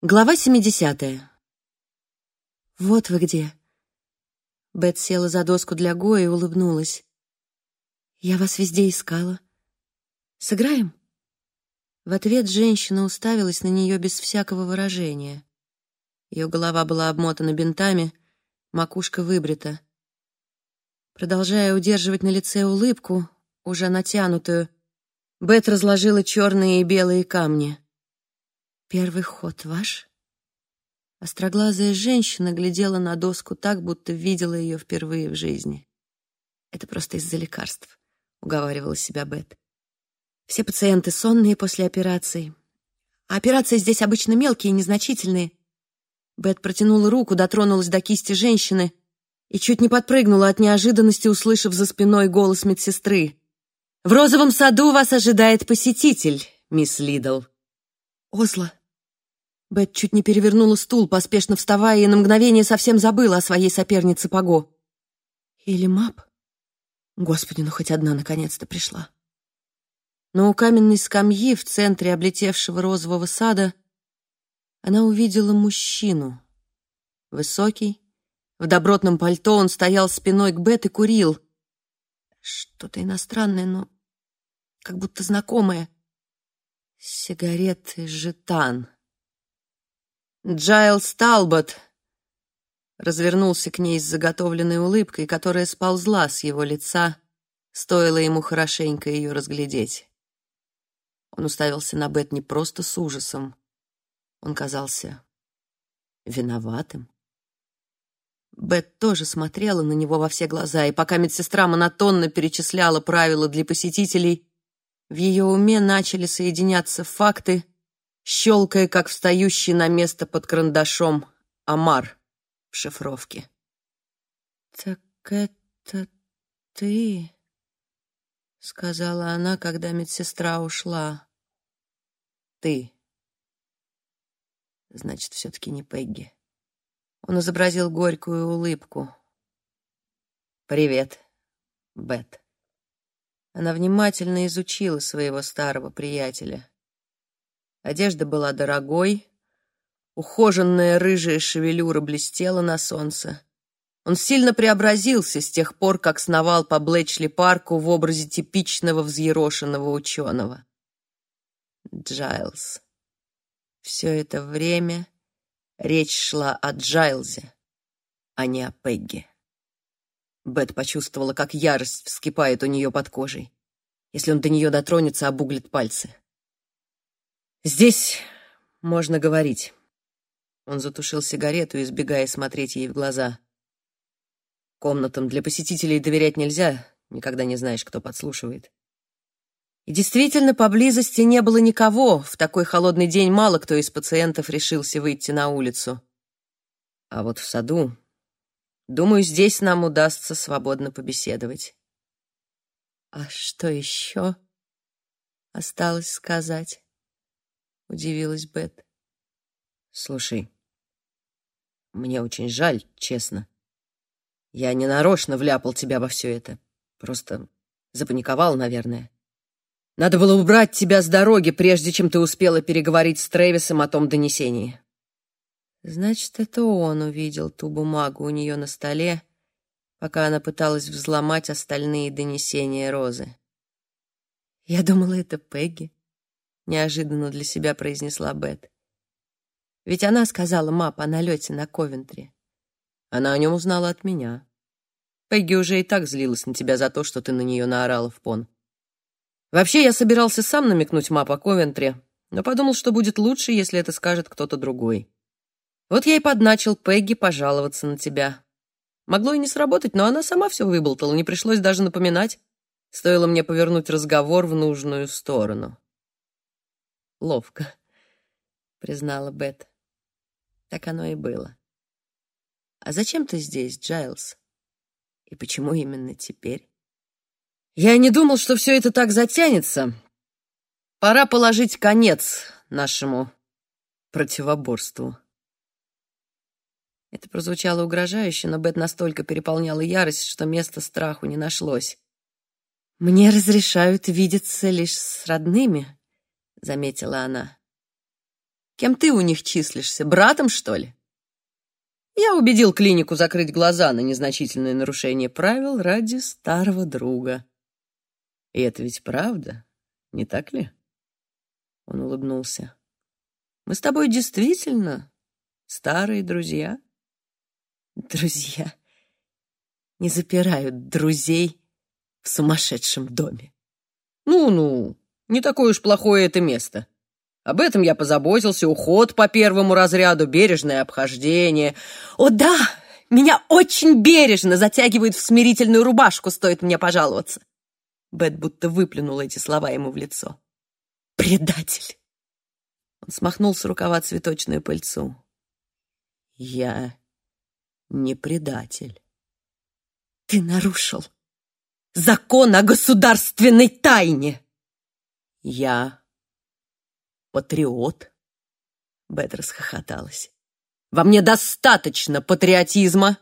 Глава 70. «Вот вы где». Бет села за доску для Гоя и улыбнулась. «Я вас везде искала. Сыграем?» В ответ женщина уставилась на нее без всякого выражения. Ее голова была обмотана бинтами, макушка выбрита. Продолжая удерживать на лице улыбку, уже натянутую, Бет разложила черные и белые камни — Первый ход ваш? Остроглазая женщина глядела на доску так, будто видела ее впервые в жизни. Это просто из-за лекарств, уговаривала себя Бет. Все пациенты сонные после операций. А операции здесь обычно мелкие и незначительные. Бет протянула руку, дотронулась до кисти женщины и чуть не подпрыгнула от неожиданности, услышав за спиной голос медсестры. «В розовом саду вас ожидает посетитель, мисс Лидл». «Озла», Бет чуть не перевернула стул, поспешно вставая, и на мгновение совсем забыла о своей сопернице Паго. Или Мап? Господи, ну хоть одна наконец-то пришла. Но у каменной скамьи в центре облетевшего розового сада она увидела мужчину. Высокий, в добротном пальто он стоял спиной к Бет и курил. Что-то иностранное, но как будто знакомое. Сигареты жетан. Джайлс Талбот развернулся к ней с заготовленной улыбкой, которая сползла с его лица, стоило ему хорошенько ее разглядеть. Он уставился на Бет не просто с ужасом, он казался виноватым. Бет тоже смотрела на него во все глаза, и пока медсестра монотонно перечисляла правила для посетителей, в ее уме начали соединяться факты — щелкая, как встающий на место под карандашом Амар в шифровке. «Так это ты?» — сказала она, когда медсестра ушла. «Ты». Значит, все-таки не Пегги. Он изобразил горькую улыбку. «Привет, Бет». Она внимательно изучила своего старого приятеля. Одежда была дорогой, ухоженная рыжая шевелюра блестела на солнце. Он сильно преобразился с тех пор, как сновал по Блэчли-парку в образе типичного взъерошенного ученого. Джайлз. Все это время речь шла о Джайлзе, а не о Пегги. Бет почувствовала, как ярость вскипает у нее под кожей. Если он до нее дотронется, обуглит пальцы. Здесь можно говорить. Он затушил сигарету, избегая смотреть ей в глаза. Комнатам для посетителей доверять нельзя, никогда не знаешь, кто подслушивает. И действительно, поблизости не было никого. В такой холодный день мало кто из пациентов решился выйти на улицу. А вот в саду, думаю, здесь нам удастся свободно побеседовать. А что еще осталось сказать? — удивилась Бет. «Слушай, мне очень жаль, честно. Я не нарочно вляпал тебя во все это. Просто запаниковал, наверное. Надо было убрать тебя с дороги, прежде чем ты успела переговорить с Трэвисом о том донесении». Значит, это он увидел ту бумагу у нее на столе, пока она пыталась взломать остальные донесения Розы. Я думала, это Пегги неожиданно для себя произнесла Бет. Ведь она сказала Мап о налете на Ковентри. Она о нем узнала от меня. Пегги уже и так злилась на тебя за то, что ты на нее наорала в пон. Вообще, я собирался сам намекнуть Мап о Ковентри, но подумал, что будет лучше, если это скажет кто-то другой. Вот я и подначил Пегги пожаловаться на тебя. Могло и не сработать, но она сама все выболтала, не пришлось даже напоминать. Стоило мне повернуть разговор в нужную сторону. Ловко, признала Бет. Так оно и было. А зачем ты здесь, Джайлз? И почему именно теперь? Я не думал, что все это так затянется. Пора положить конец нашему противоборству. Это прозвучало угрожающе, но Бет настолько переполняла ярость, что места страху не нашлось. «Мне разрешают видеться лишь с родными», — заметила она. Кем ты у них числишься? Братом, что ли? Я убедил клинику закрыть глаза на незначительное нарушение правил ради старого друга. И это ведь правда, не так ли? Он улыбнулся. Мы с тобой действительно старые друзья. Друзья не запирают друзей в сумасшедшем доме. Ну-ну, не такое уж плохое это место. Об этом я позаботился. Уход по первому разряду, бережное обхождение. О, да! Меня очень бережно затягивают в смирительную рубашку, стоит мне пожаловаться. Бет будто выплюнула эти слова ему в лицо. Предатель! Он смахнул с рукава цветочную пыльцу. Я не предатель. Ты нарушил закон о государственной тайне. Я патриот. Бет расхохоталась. Во мне достаточно патриотизма,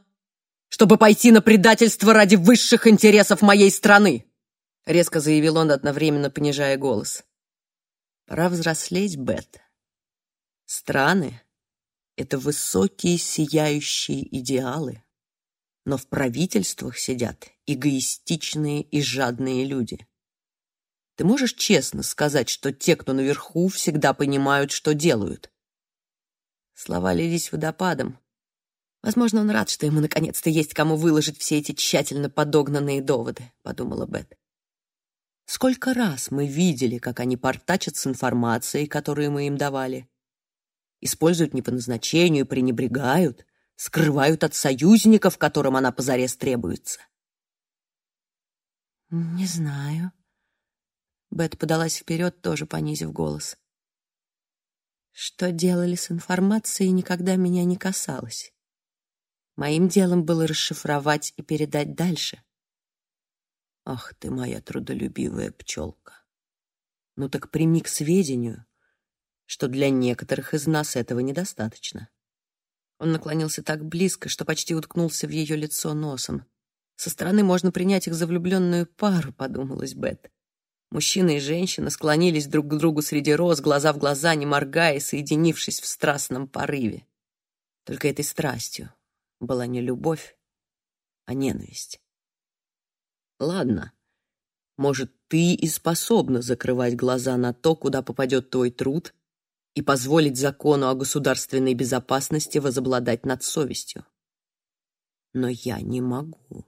чтобы пойти на предательство ради высших интересов моей страны, резко заявил он, одновременно понижая голос. Пора взрослеть, Бет. Страны — это высокие сияющие идеалы, но в правительствах сидят эгоистичные и жадные люди. Ты можешь честно сказать, что те, кто наверху, всегда понимают, что делают? Слова лились водопадом. Возможно, он рад, что ему наконец-то есть кому выложить все эти тщательно подогнанные доводы, подумала Бет. Сколько раз мы видели, как они портачат с информацией, которую мы им давали. Используют не по назначению, пренебрегают, скрывают от союзников, которым она позарез требуется. «Не знаю», Бет подалась вперед, тоже понизив голос. Что делали с информацией, никогда меня не касалось. Моим делом было расшифровать и передать дальше. Ах ты моя трудолюбивая пчелка. Ну так прими к сведению, что для некоторых из нас этого недостаточно. Он наклонился так близко, что почти уткнулся в ее лицо носом. Со стороны можно принять их за влюбленную пару, подумалась Бет. Мужчина и женщина склонились друг к другу среди роз, глаза в глаза, не моргая, соединившись в страстном порыве. Только этой страстью была не любовь, а ненависть. Ладно, может, ты и способна закрывать глаза на то, куда попадет твой труд, и позволить закону о государственной безопасности возобладать над совестью. Но я не могу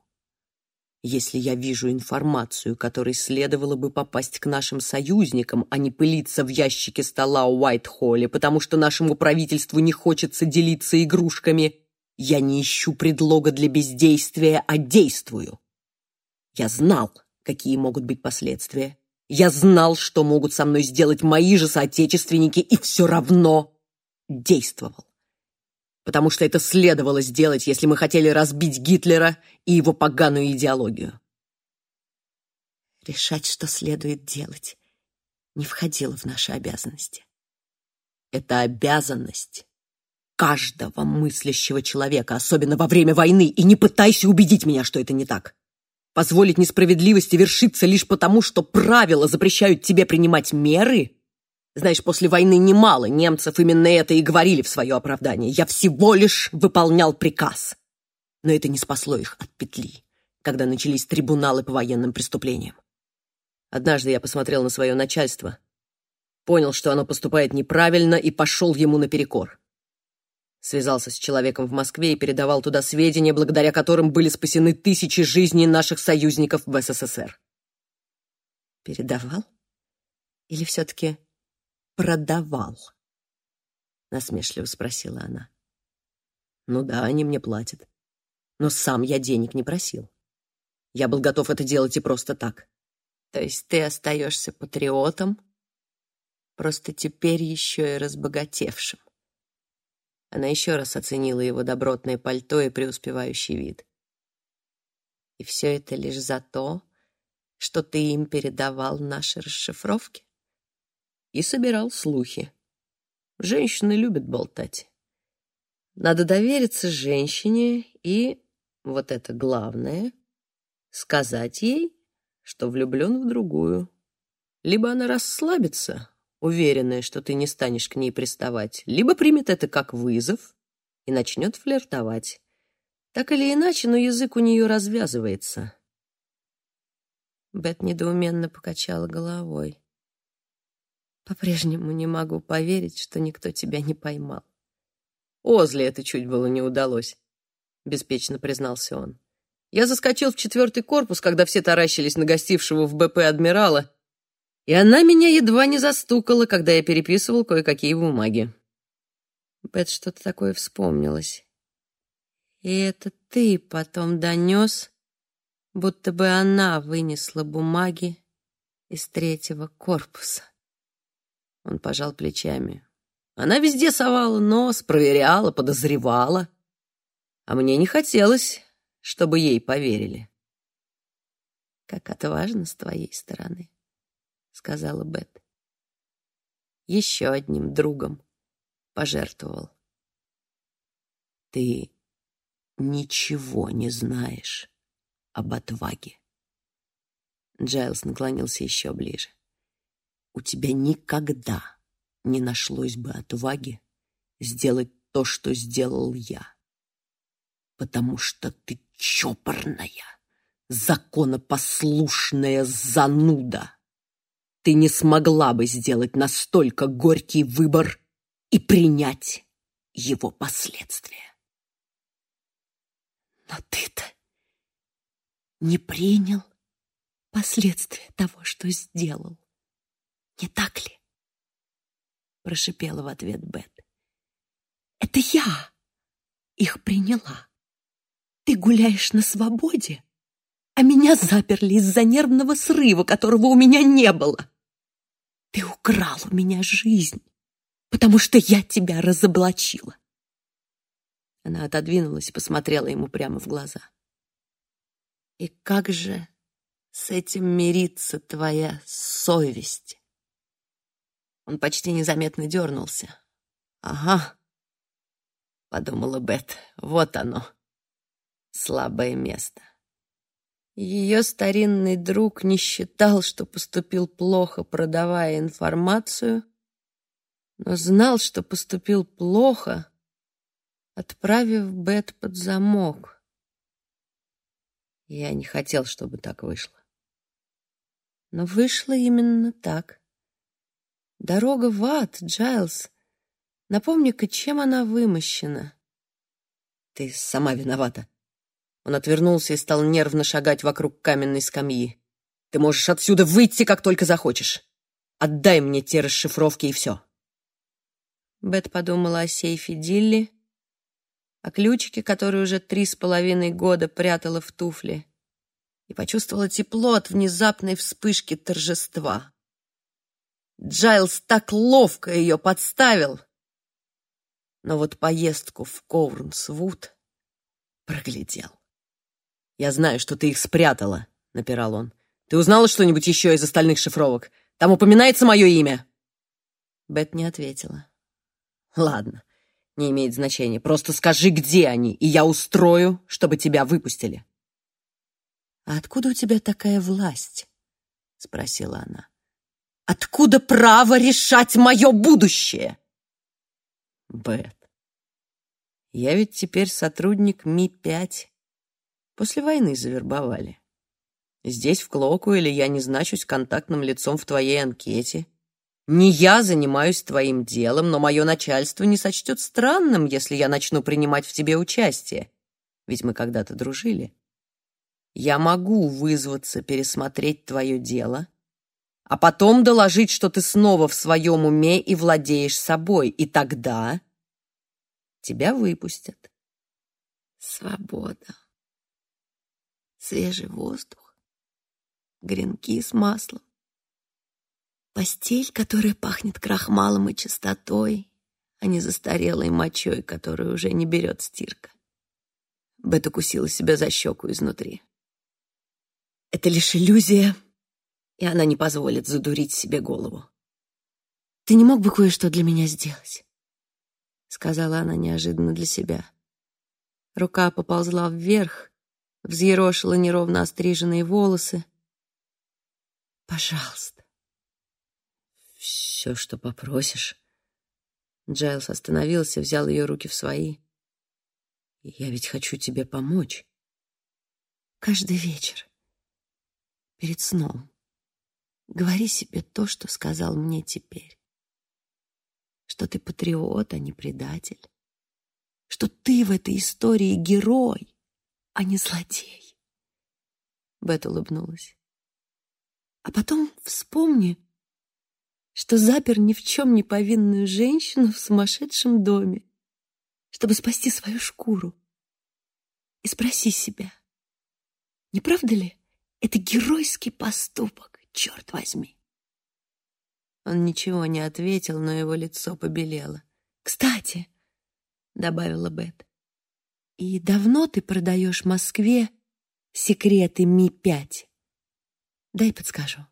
если я вижу информацию, которой следовало бы попасть к нашим союзникам, а не пылиться в ящике стола у Уайт-Холле, потому что нашему правительству не хочется делиться игрушками, я не ищу предлога для бездействия, а действую. Я знал, какие могут быть последствия. Я знал, что могут со мной сделать мои же соотечественники, и все равно действовал потому что это следовало сделать, если мы хотели разбить Гитлера и его поганую идеологию. Решать, что следует делать, не входило в наши обязанности. Это обязанность каждого мыслящего человека, особенно во время войны, и не пытайся убедить меня, что это не так. Позволить несправедливости вершиться лишь потому, что правила запрещают тебе принимать меры — знаешь, после войны немало немцев именно это и говорили в свое оправдание. Я всего лишь выполнял приказ. Но это не спасло их от петли, когда начались трибуналы по военным преступлениям. Однажды я посмотрел на свое начальство, понял, что оно поступает неправильно, и пошел ему наперекор. Связался с человеком в Москве и передавал туда сведения, благодаря которым были спасены тысячи жизней наших союзников в СССР. Передавал? Или все-таки продавал?» Насмешливо спросила она. «Ну да, они мне платят. Но сам я денег не просил. Я был готов это делать и просто так. То есть ты остаешься патриотом, просто теперь еще и разбогатевшим». Она еще раз оценила его добротное пальто и преуспевающий вид. «И все это лишь за то, что ты им передавал наши расшифровки?» И собирал слухи. Женщины любят болтать. Надо довериться женщине и, вот это главное, сказать ей, что влюблен в другую. Либо она расслабится, уверенная, что ты не станешь к ней приставать, либо примет это как вызов и начнет флиртовать. Так или иначе, но язык у нее развязывается. Бет недоуменно покачала головой. По-прежнему не могу поверить, что никто тебя не поймал. Озли это чуть было не удалось, беспечно признался он. Я заскочил в четвертый корпус, когда все таращились на гостившего в БП адмирала, и она меня едва не застукала, когда я переписывал кое-какие бумаги. Бет что-то такое вспомнилось. И это ты потом донес, будто бы она вынесла бумаги из третьего корпуса. Он пожал плечами. Она везде совала нос, проверяла, подозревала. А мне не хотелось, чтобы ей поверили. «Как отважно с твоей стороны», — сказала Бет. «Еще одним другом пожертвовал». «Ты ничего не знаешь об отваге». Джайлс наклонился еще ближе. «У тебя никогда не нашлось бы отваги сделать то, что сделал я, потому что ты чопорная, законопослушная зануда. Ты не смогла бы сделать настолько горький выбор и принять его последствия. Но ты-то не принял последствия того, что сделал. Не так ли? Прошипела в ответ Бет. Это я их приняла. Ты гуляешь на свободе, а меня заперли из-за нервного срыва, которого у меня не было. Ты украл у меня жизнь, потому что я тебя разоблачила. Она отодвинулась и посмотрела ему прямо в глаза. И как же с этим мирится твоя совесть? Он почти незаметно дернулся. Ага, подумала Бет, вот оно, слабое место. Ее старинный друг не считал, что поступил плохо, продавая информацию, но знал, что поступил плохо, отправив Бет под замок. Я не хотел, чтобы так вышло. Но вышло именно так. Дорога в ад, Джайлз. Напомни-ка, чем она вымощена? Ты сама виновата. Он отвернулся и стал нервно шагать вокруг каменной скамьи. Ты можешь отсюда выйти, как только захочешь. Отдай мне те расшифровки и все. Бет подумала о сейфе Дилли, о ключике, который уже три с половиной года прятала в туфле, и почувствовала тепло от внезапной вспышки торжества. Джайлз так ловко ее подставил. Но вот поездку в Коурнсвуд проглядел. «Я знаю, что ты их спрятала», — напирал он. «Ты узнала что-нибудь еще из остальных шифровок? Там упоминается мое имя?» Бет не ответила. «Ладно, не имеет значения. Просто скажи, где они, и я устрою, чтобы тебя выпустили». «А откуда у тебя такая власть?» — спросила она. «Откуда право решать мое будущее?» «Бет, я ведь теперь сотрудник Ми-5. После войны завербовали. Здесь, в Клокуэле, я не значусь контактным лицом в твоей анкете. Не я занимаюсь твоим делом, но мое начальство не сочтет странным, если я начну принимать в тебе участие. Ведь мы когда-то дружили. Я могу вызваться пересмотреть твое дело, а потом доложить, что ты снова в своем уме и владеешь собой, и тогда тебя выпустят. Свобода. Свежий воздух. Гренки с маслом. Постель, которая пахнет крахмалом и чистотой, а не застарелой мочой, которую уже не берет стирка. Бет укусила себя за щеку изнутри. Это лишь иллюзия, и она не позволит задурить себе голову. «Ты не мог бы кое-что для меня сделать?» — сказала она неожиданно для себя. Рука поползла вверх, взъерошила неровно остриженные волосы. «Пожалуйста, Все, что попросишь. Джайлс остановился, взял ее руки в свои. Я ведь хочу тебе помочь. Каждый вечер, перед сном, говори себе то, что сказал мне теперь. Что ты патриот, а не предатель. Что ты в этой истории герой, а не злодей. Бет улыбнулась. А потом вспомни, что запер ни в чем не повинную женщину в сумасшедшем доме, чтобы спасти свою шкуру. И спроси себя, не правда ли это геройский поступок, черт возьми? Он ничего не ответил, но его лицо побелело. «Кстати», — добавила Бет, — «и давно ты продаешь Москве секреты Ми-5?» Дай подскажу.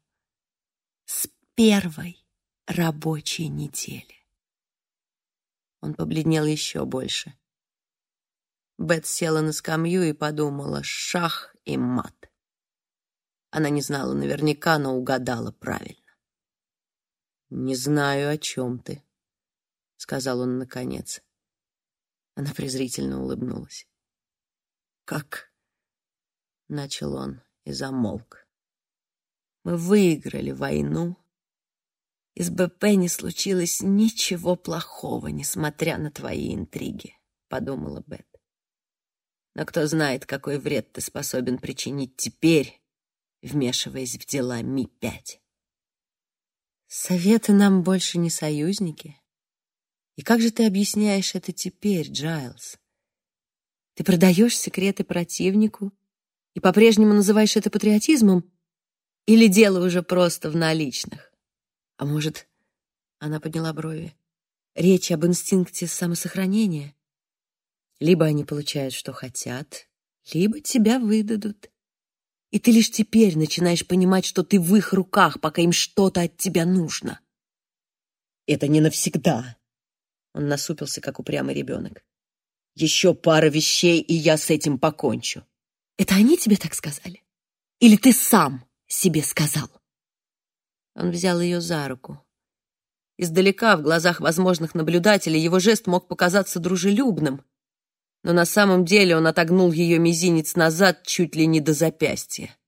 С первой рабочей недели. Он побледнел еще больше. Бет села на скамью и подумала «шах и мат». Она не знала наверняка, но угадала правильно. «Не знаю, о чем ты», — сказал он наконец. Она презрительно улыбнулась. «Как?» — начал он и замолк. «Мы выиграли войну, из БП не случилось ничего плохого, несмотря на твои интриги, подумала Бет. Но кто знает, какой вред ты способен причинить теперь, вмешиваясь в дела Ми-5. Советы нам больше не союзники. И как же ты объясняешь это теперь, Джайлз? Ты продаешь секреты противнику и по-прежнему называешь это патриотизмом? Или дело уже просто в наличных? А может, она подняла брови, речь об инстинкте самосохранения? Либо они получают, что хотят, либо тебя выдадут. И ты лишь теперь начинаешь понимать, что ты в их руках, пока им что-то от тебя нужно. Это не навсегда. Он насупился, как упрямый ребенок. Еще пара вещей, и я с этим покончу. Это они тебе так сказали? Или ты сам себе сказал? Он взял ее за руку. Издалека, в глазах возможных наблюдателей, его жест мог показаться дружелюбным, но на самом деле он отогнул ее мизинец назад чуть ли не до запястья.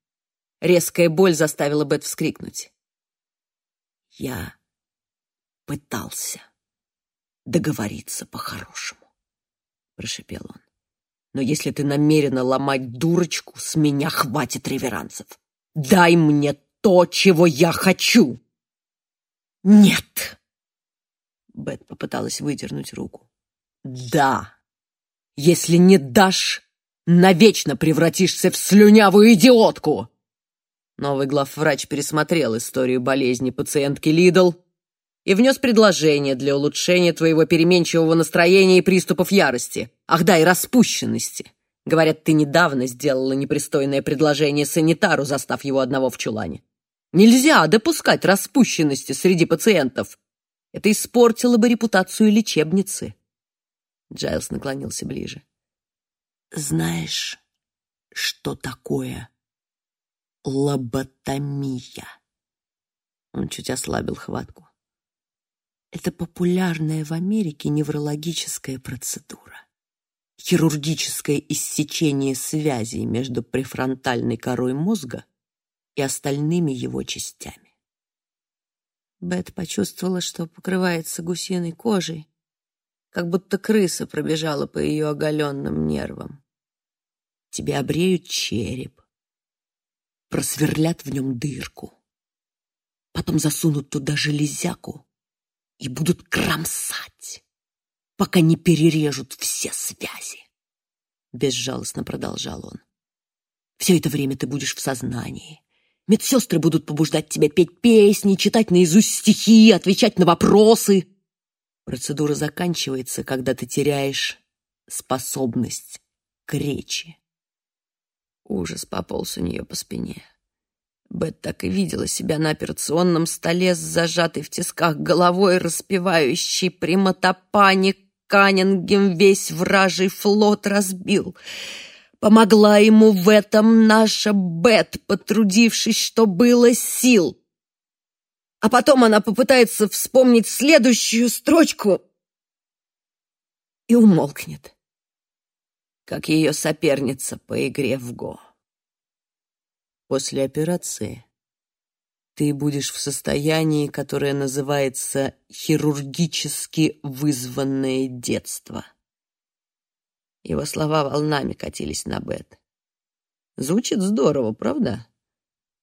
Резкая боль заставила Бет вскрикнуть. «Я пытался договориться по-хорошему», — прошепел он. «Но если ты намерена ломать дурочку, с меня хватит реверансов. Дай мне то, чего я хочу. Нет. Бет попыталась выдернуть руку. Да. Если не дашь, навечно превратишься в слюнявую идиотку. Новый главврач пересмотрел историю болезни пациентки Лидл и внес предложение для улучшения твоего переменчивого настроения и приступов ярости. Ах да, и распущенности. Говорят, ты недавно сделала непристойное предложение санитару, застав его одного в чулане. Нельзя допускать распущенности среди пациентов. Это испортило бы репутацию лечебницы. Джайлс наклонился ближе. Знаешь, что такое лоботомия? Он чуть ослабил хватку. Это популярная в Америке неврологическая процедура. Хирургическое иссечение связей между префронтальной корой мозга и остальными его частями. Бет почувствовала, что покрывается гусиной кожей, как будто крыса пробежала по ее оголенным нервам. Тебе обреют череп, просверлят в нем дырку, потом засунут туда железяку и будут кромсать, пока не перережут все связи. Безжалостно продолжал он. Все это время ты будешь в сознании, Медсестры будут побуждать тебя петь песни, читать наизусть стихи, отвечать на вопросы. Процедура заканчивается, когда ты теряешь способность к речи. Ужас пополз у нее по спине. Бет так и видела себя на операционном столе с зажатой в тисках головой, распевающей «Примотопани Каннингем весь вражий флот разбил». Помогла ему в этом наша Бет, потрудившись, что было сил. А потом она попытается вспомнить следующую строчку и умолкнет, как ее соперница по игре в го. После операции ты будешь в состоянии, которое называется хирургически вызванное детство. Его слова волнами катились на Бет. Звучит здорово, правда?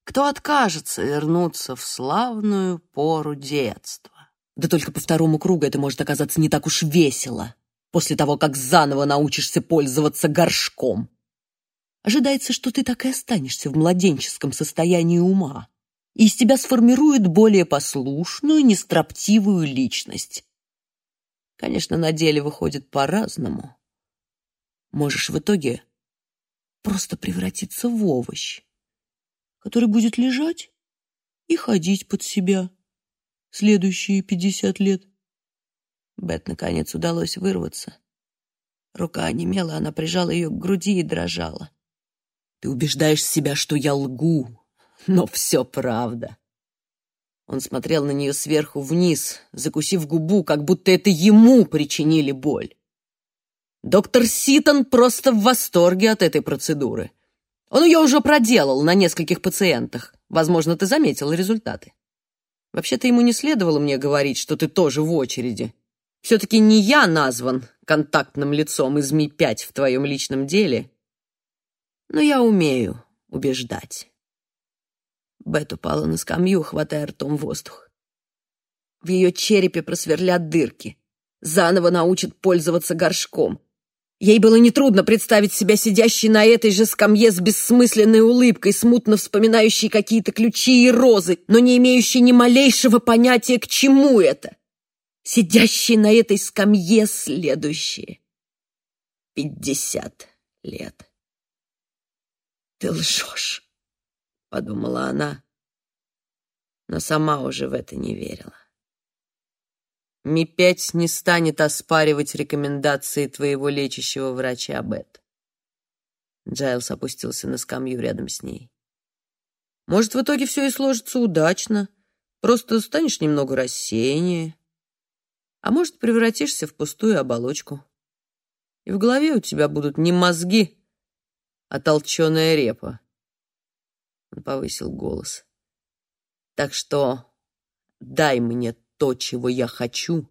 Кто откажется вернуться в славную пору детства? Да только по второму кругу это может оказаться не так уж весело, после того, как заново научишься пользоваться горшком. Ожидается, что ты так и останешься в младенческом состоянии ума, и из тебя сформируют более послушную, нестроптивую личность. Конечно, на деле выходит по-разному. Можешь в итоге просто превратиться в овощ, который будет лежать и ходить под себя следующие пятьдесят лет. Бет, наконец, удалось вырваться. Рука онемела, она прижала ее к груди и дрожала. «Ты убеждаешь себя, что я лгу, но все правда». Он смотрел на нее сверху вниз, закусив губу, как будто это ему причинили боль. Доктор Ситон просто в восторге от этой процедуры. Он ее уже проделал на нескольких пациентах. Возможно, ты заметил результаты. Вообще-то ему не следовало мне говорить, что ты тоже в очереди. Все-таки не я назван контактным лицом из Ми-5 в твоем личном деле, но я умею убеждать. Бет упала на скамью, хватая ртом воздух. В ее черепе просверлят дырки. Заново научат пользоваться горшком. Ей было нетрудно представить себя сидящей на этой же скамье с бессмысленной улыбкой, смутно вспоминающей какие-то ключи и розы, но не имеющей ни малейшего понятия, к чему это. Сидящей на этой скамье следующие пятьдесят лет. «Ты лжешь», — подумала она, но сама уже в это не верила. Ми-5 не станет оспаривать рекомендации твоего лечащего врача, Бет. Джайлс опустился на скамью рядом с ней. Может, в итоге все и сложится удачно. Просто станешь немного рассеяннее. А может, превратишься в пустую оболочку. И в голове у тебя будут не мозги, а толченая репа. Он повысил голос. Так что дай мне то, чего я хочу,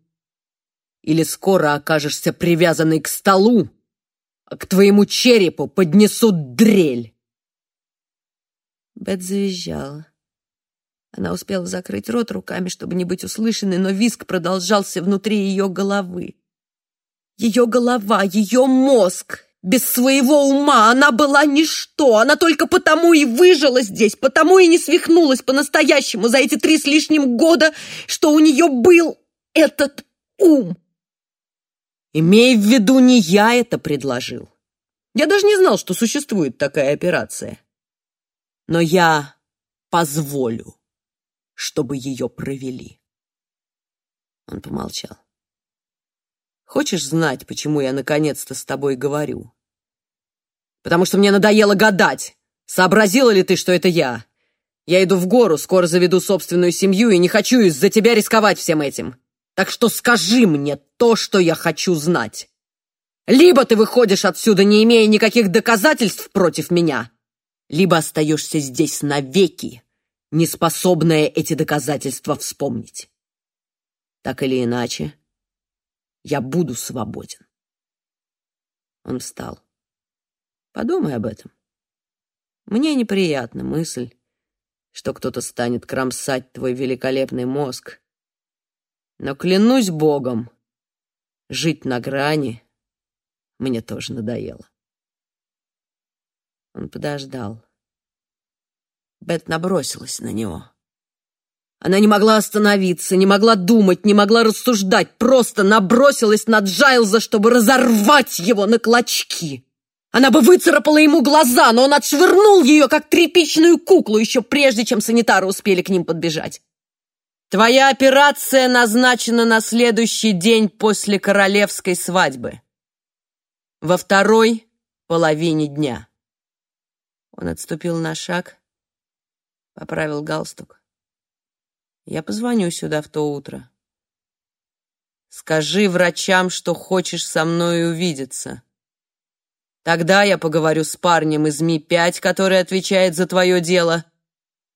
или скоро окажешься привязанный к столу, а к твоему черепу поднесут дрель. Бет завизжала. Она успела закрыть рот руками, чтобы не быть услышанной, но визг продолжался внутри ее головы. Ее голова, ее мозг без своего ума она была ничто. Она только потому и выжила здесь, потому и не свихнулась по-настоящему за эти три с лишним года, что у нее был этот ум. Имей в виду, не я это предложил. Я даже не знал, что существует такая операция. Но я позволю, чтобы ее провели. Он помолчал. Хочешь знать, почему я наконец-то с тобой говорю? Потому что мне надоело гадать. Сообразила ли ты, что это я? Я иду в гору, скоро заведу собственную семью и не хочу из-за тебя рисковать всем этим. Так что скажи мне то, что я хочу знать. Либо ты выходишь отсюда, не имея никаких доказательств против меня, либо остаешься здесь навеки, не способная эти доказательства вспомнить. Так или иначе, я буду свободен. Он встал. Подумай об этом. Мне неприятна мысль, что кто-то станет кромсать твой великолепный мозг. Но клянусь Богом, жить на грани мне тоже надоело. Он подождал. Бет набросилась на него. Она не могла остановиться, не могла думать, не могла рассуждать, просто набросилась на Джайлза, чтобы разорвать его на клочки. Она бы выцарапала ему глаза, но он отшвырнул ее, как тряпичную куклу, еще прежде, чем санитары успели к ним подбежать. «Твоя операция назначена на следующий день после королевской свадьбы. Во второй половине дня». Он отступил на шаг, поправил галстук. Я позвоню сюда в то утро. Скажи врачам, что хочешь со мной увидеться. Тогда я поговорю с парнем из Ми-5, который отвечает за твое дело.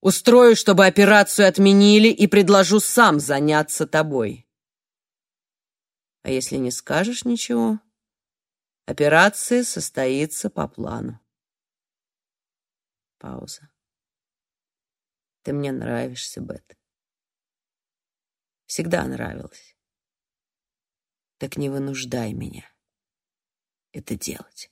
Устрою, чтобы операцию отменили, и предложу сам заняться тобой. А если не скажешь ничего, операция состоится по плану. Пауза. Ты мне нравишься, Бет. Всегда нравилась. Так не вынуждай меня это делать.